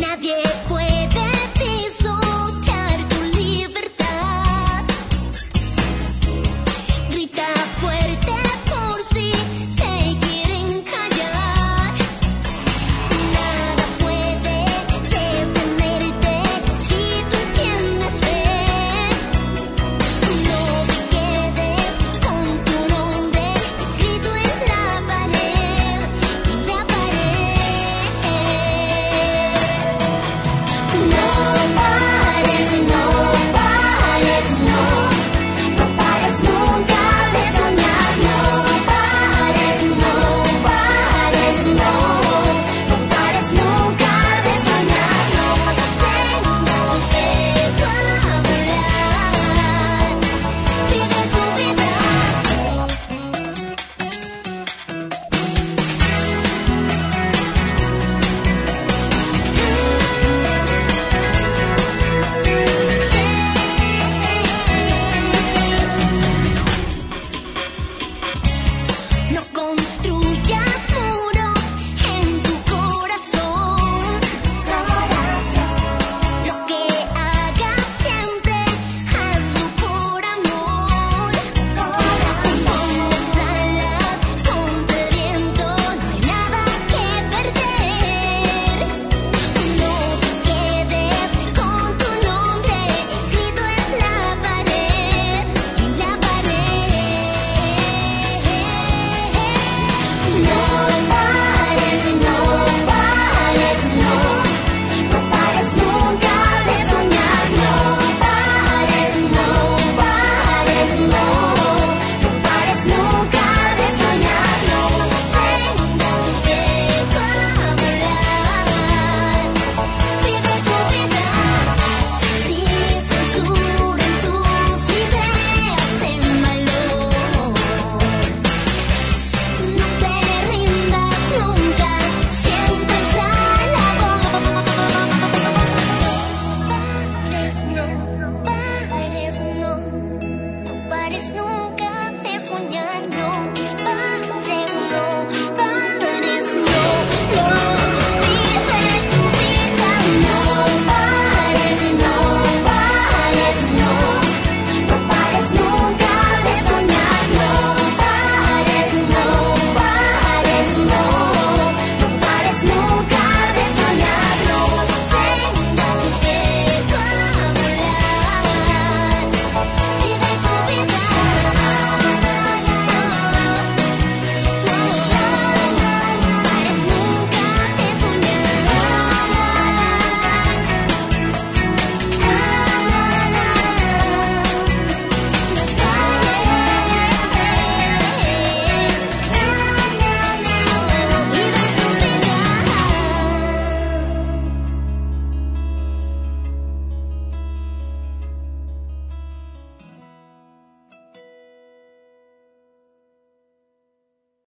Nadie. No. nunca de soñarnos.